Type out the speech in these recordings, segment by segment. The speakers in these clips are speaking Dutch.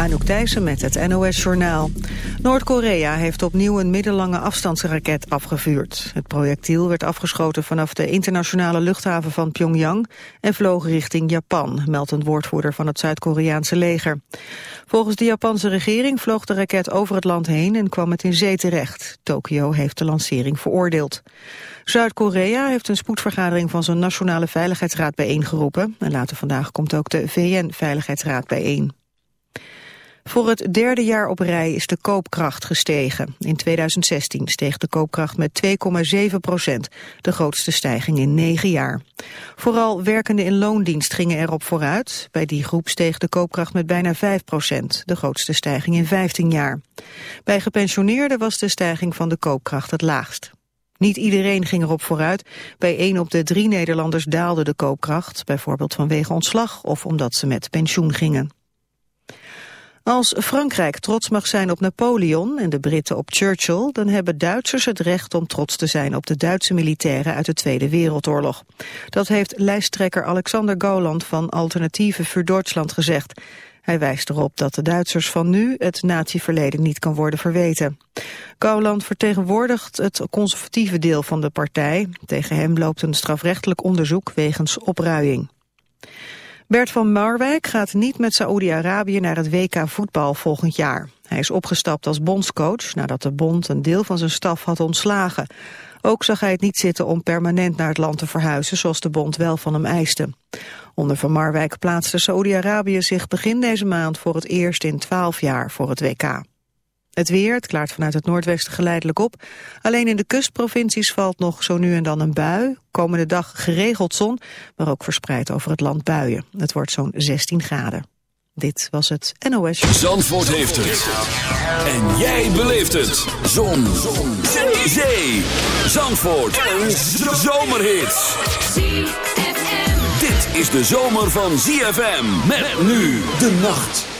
Anouk Thijssen met het NOS-journaal. Noord-Korea heeft opnieuw een middellange afstandsraket afgevuurd. Het projectiel werd afgeschoten vanaf de internationale luchthaven van Pyongyang... en vloog richting Japan, meldt een woordvoerder van het Zuid-Koreaanse leger. Volgens de Japanse regering vloog de raket over het land heen... en kwam het in zee terecht. Tokio heeft de lancering veroordeeld. Zuid-Korea heeft een spoedvergadering van zijn Nationale Veiligheidsraad bijeengeroepen. En later vandaag komt ook de VN-veiligheidsraad bijeen. Voor het derde jaar op rij is de koopkracht gestegen. In 2016 steeg de koopkracht met 2,7 procent, de grootste stijging in negen jaar. Vooral werkenden in loondienst gingen erop vooruit. Bij die groep steeg de koopkracht met bijna 5 procent, de grootste stijging in 15 jaar. Bij gepensioneerden was de stijging van de koopkracht het laagst. Niet iedereen ging erop vooruit. Bij één op de drie Nederlanders daalde de koopkracht, bijvoorbeeld vanwege ontslag of omdat ze met pensioen gingen. Als Frankrijk trots mag zijn op Napoleon en de Britten op Churchill, dan hebben Duitsers het recht om trots te zijn op de Duitse militairen uit de Tweede Wereldoorlog. Dat heeft lijsttrekker Alexander Gauland van Alternatieven voor Duitsland gezegd. Hij wijst erop dat de Duitsers van nu het natieverleden niet kan worden verweten. Gauland vertegenwoordigt het conservatieve deel van de partij. Tegen hem loopt een strafrechtelijk onderzoek wegens opruiing. Bert van Marwijk gaat niet met Saoedi-Arabië naar het WK voetbal volgend jaar. Hij is opgestapt als bondscoach nadat de bond een deel van zijn staf had ontslagen. Ook zag hij het niet zitten om permanent naar het land te verhuizen zoals de bond wel van hem eiste. Onder Van Marwijk plaatste Saoedi-Arabië zich begin deze maand voor het eerst in twaalf jaar voor het WK. Het weer, het klaart vanuit het noordwesten geleidelijk op. Alleen in de kustprovincies valt nog zo nu en dan een bui. Komende dag geregeld zon, maar ook verspreid over het land buien. Het wordt zo'n 16 graden. Dit was het NOS. Zandvoort heeft het. En jij beleeft het. Zon. zon. Zee. Zandvoort. Een zomerhit. Dit is de zomer van ZFM. Met nu de nacht.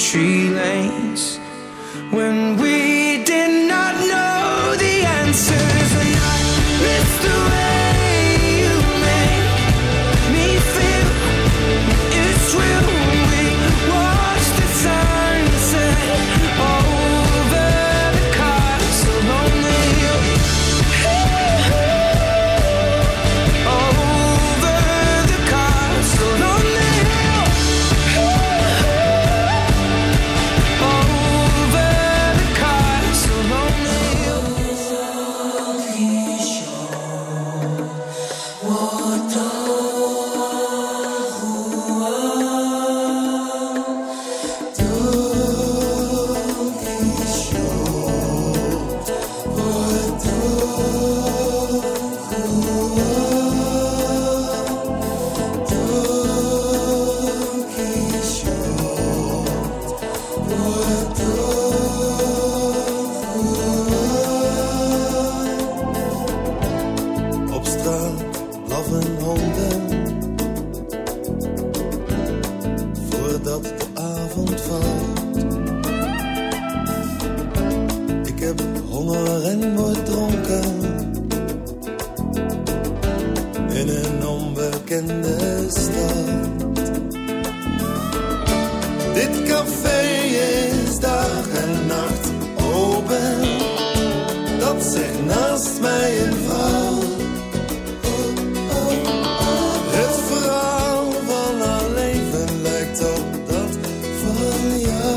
Tree lanes. When we 自由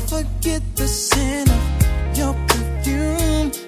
forget the scent of your perfume.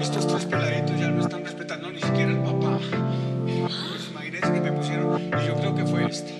Estos tres peladitos ya no están respetando ni siquiera el papá. Los imagínense que me pusieron, y yo creo que fue este.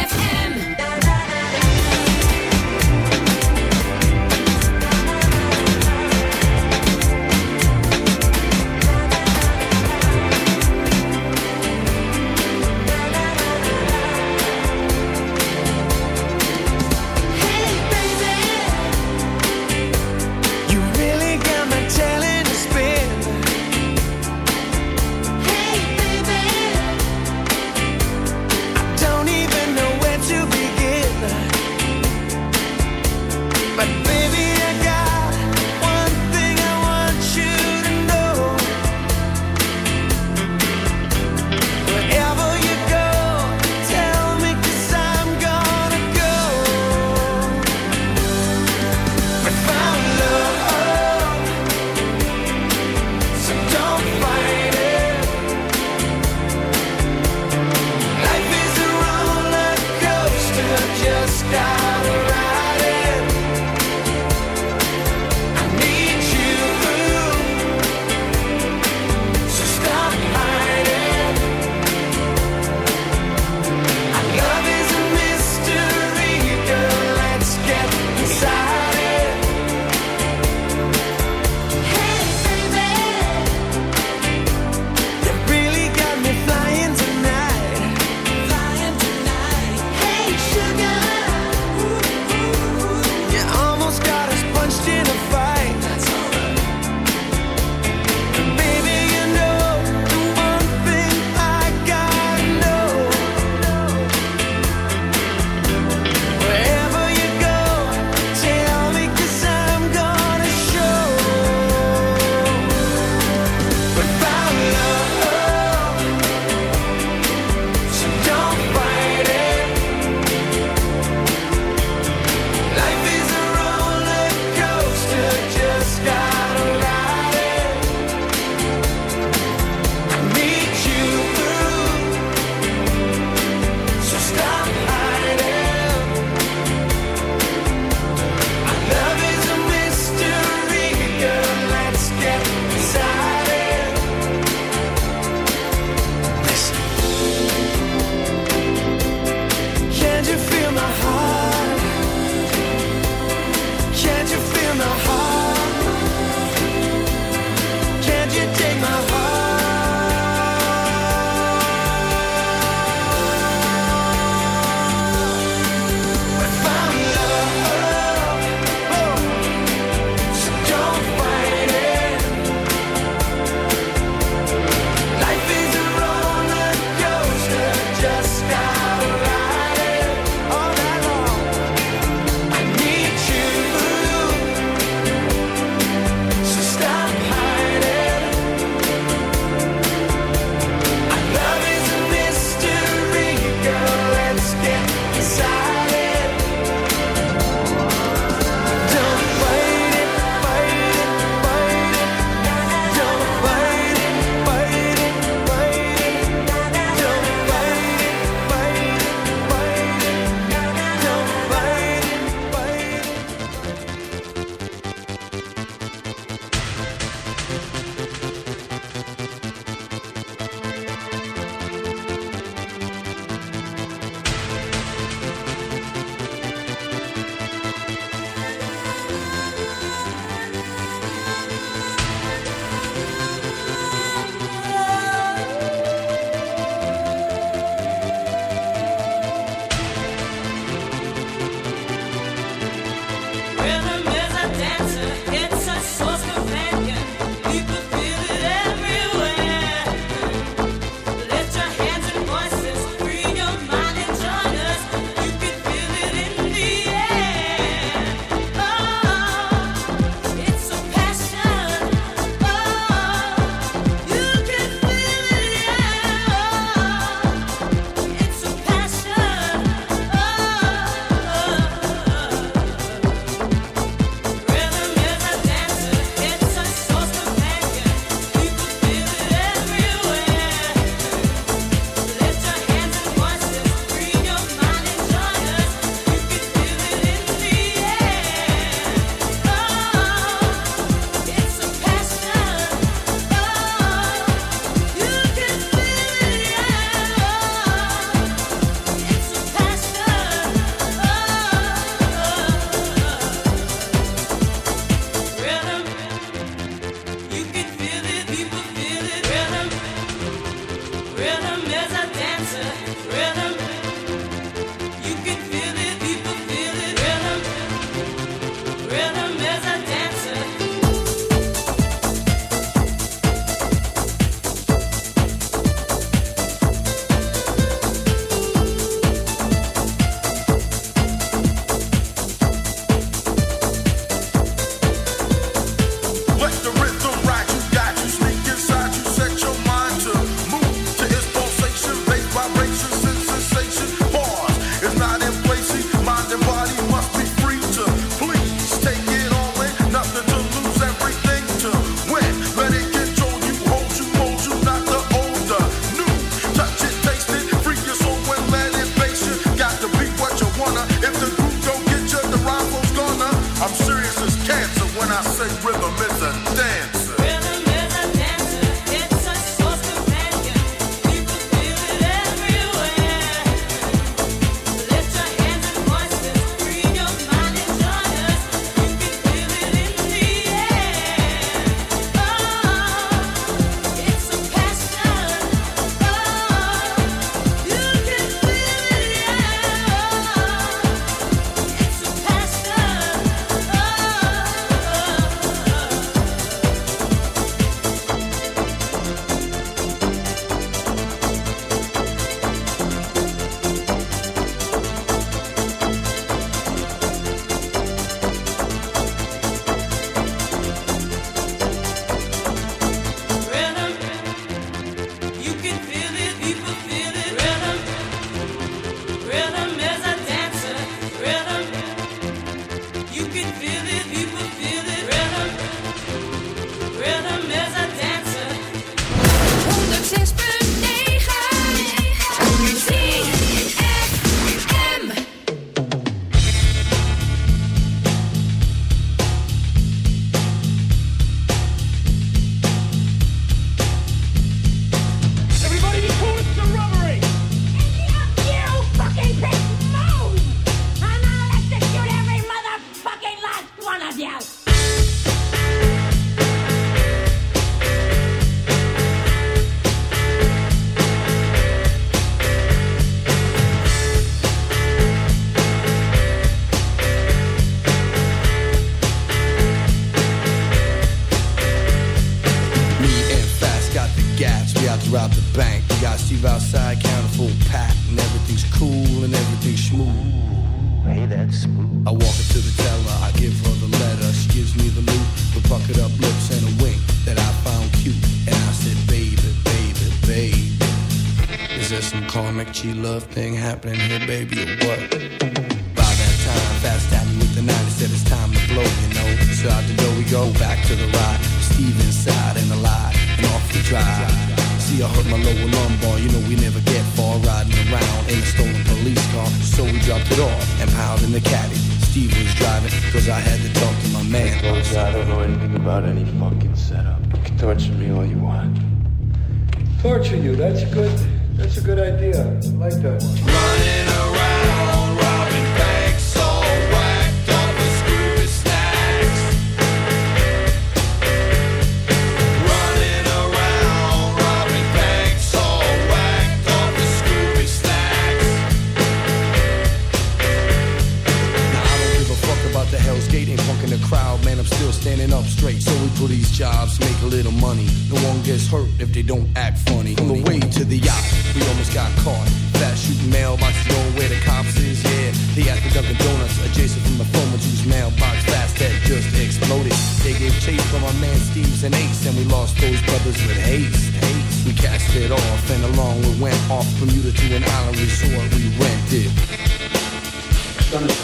Sunshine.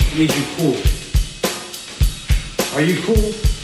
I need you cool. Are you cool?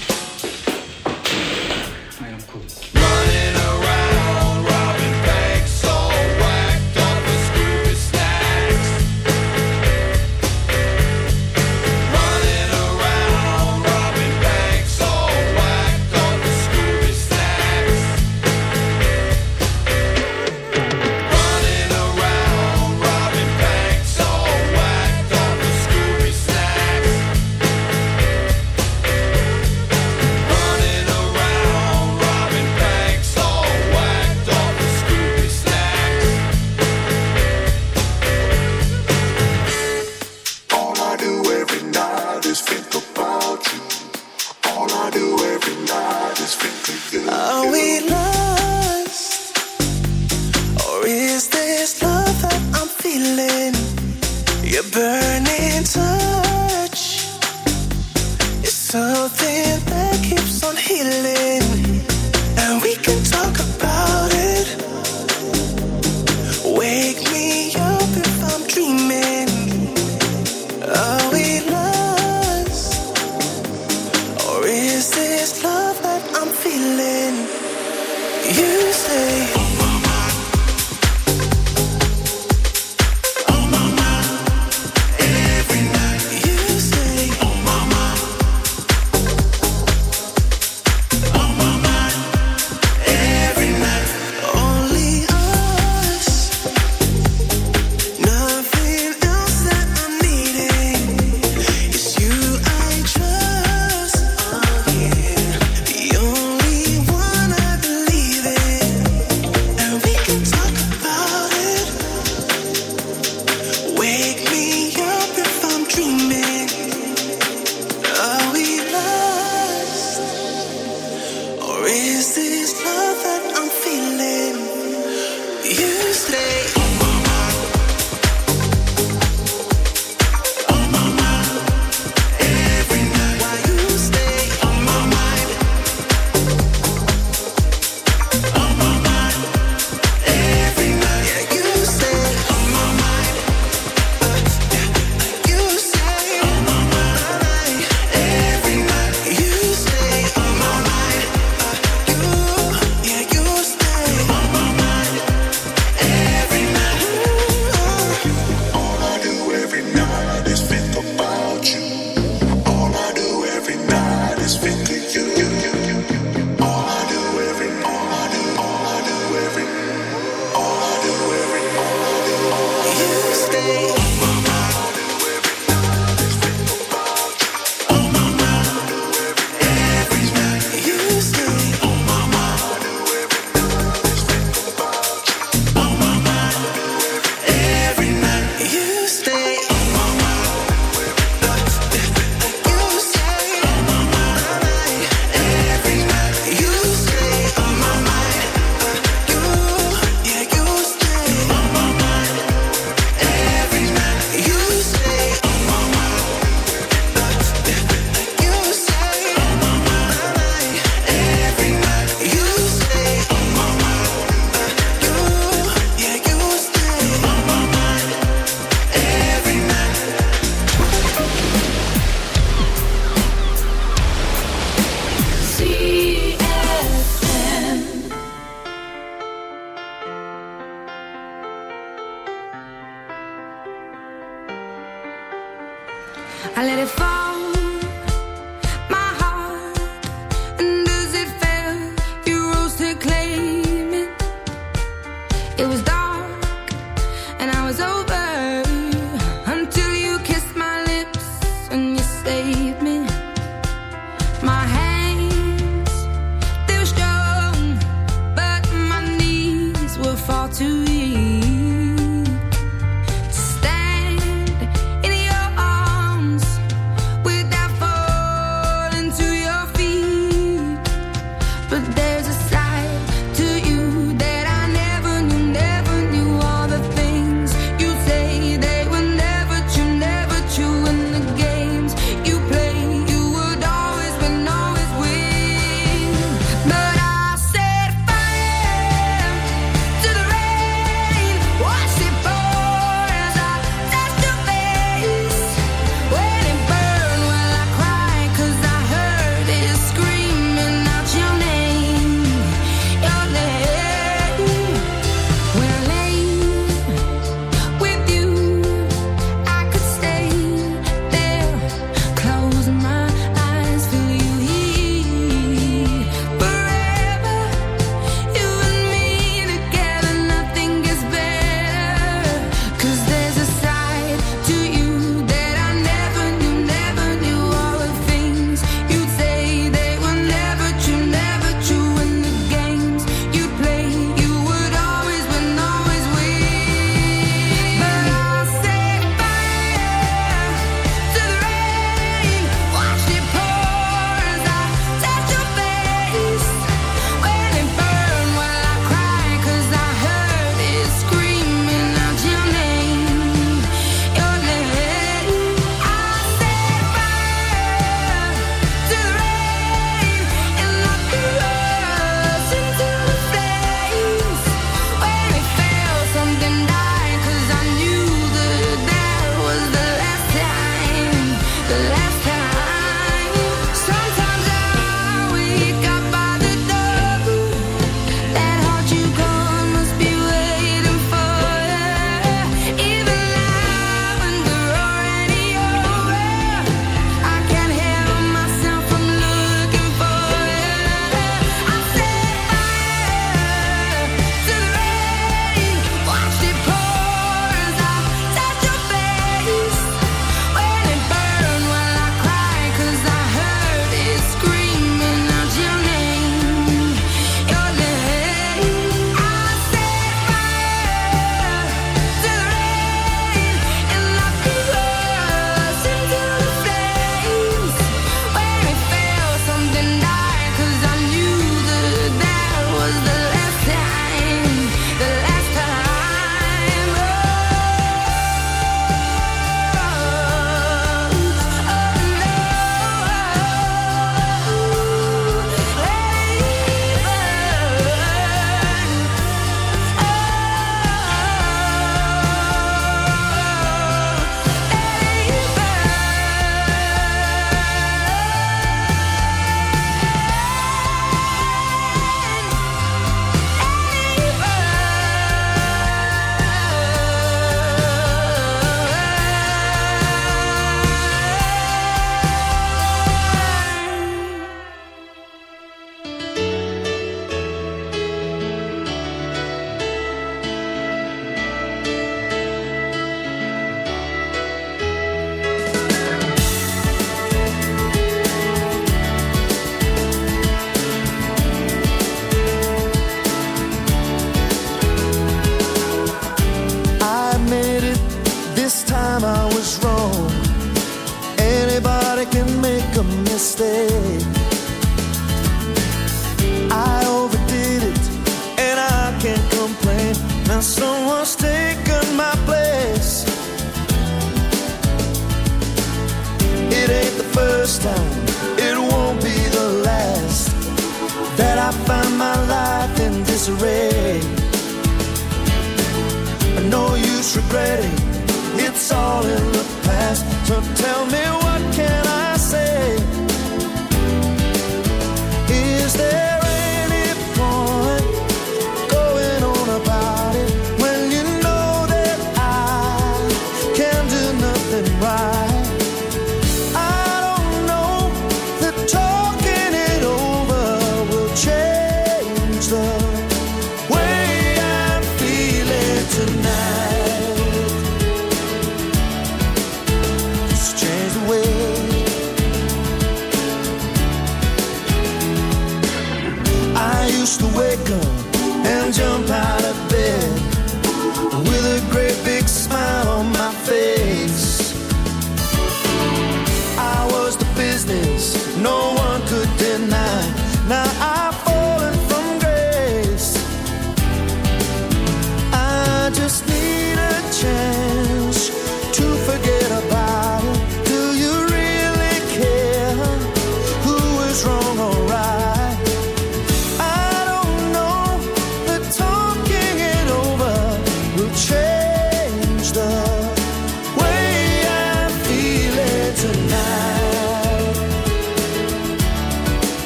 it go?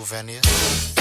Pennsylvania.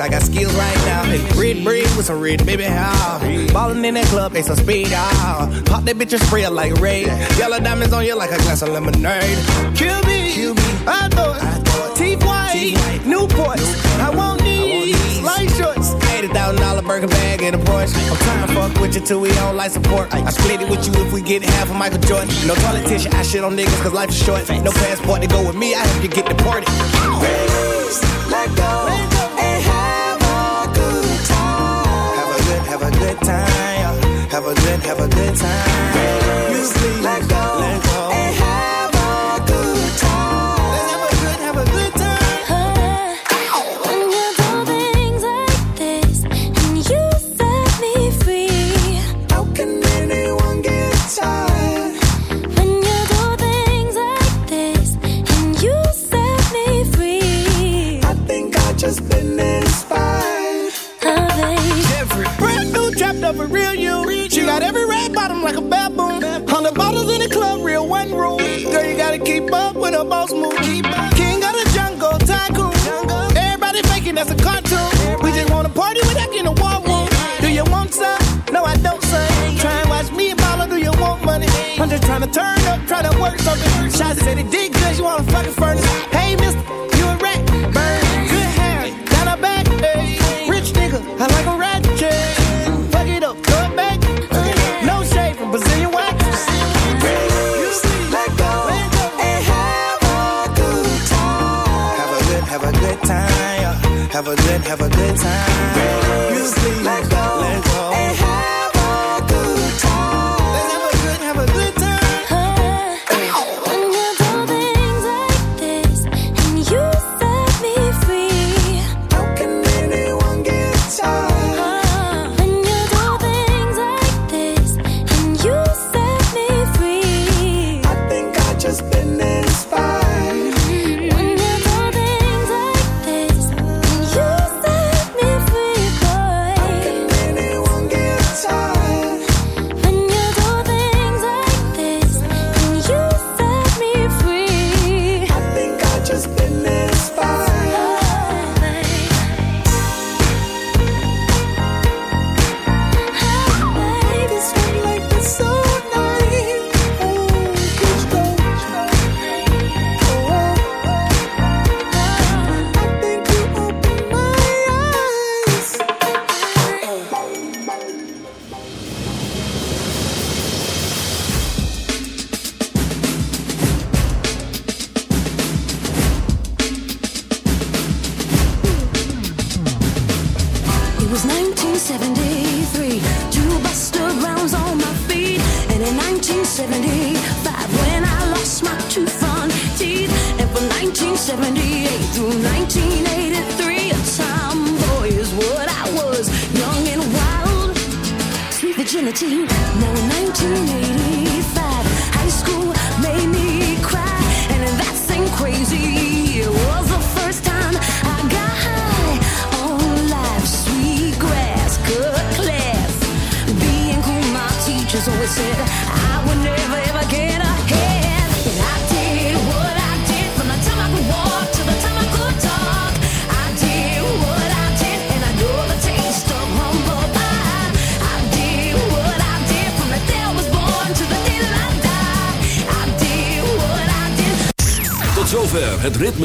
I got skills right now. Red red with some red baby how. Ballin' in that club, they some speed. Ah. Pop that bitch and spray it like red. Yellow diamonds on you like a glass of lemonade. Kill me, Kill me. I thought. Teeth white, Newport. I want these light shorts. $80,000 burger bag and a Porsche. I'm trying to fuck with you till we don't like support. I split it with you if we get half of Michael Jordan. No politician, I shit on niggas cause life is short. No passport to go with me, I have to get deported. Ladies, let go. have a good time. Turn up, try to work something. Shots said he did good, you wanna fucking furnace. Hey, mister, you a rat. Burn, good hair, got a back. Hey. Rich nigga, I like a rat. Yeah. Fuck it up, throw it back. No shade from Brazilian wax. Let go and have a good time. Have a good, have a good time. Have a good, have a good time. Really? You sleep.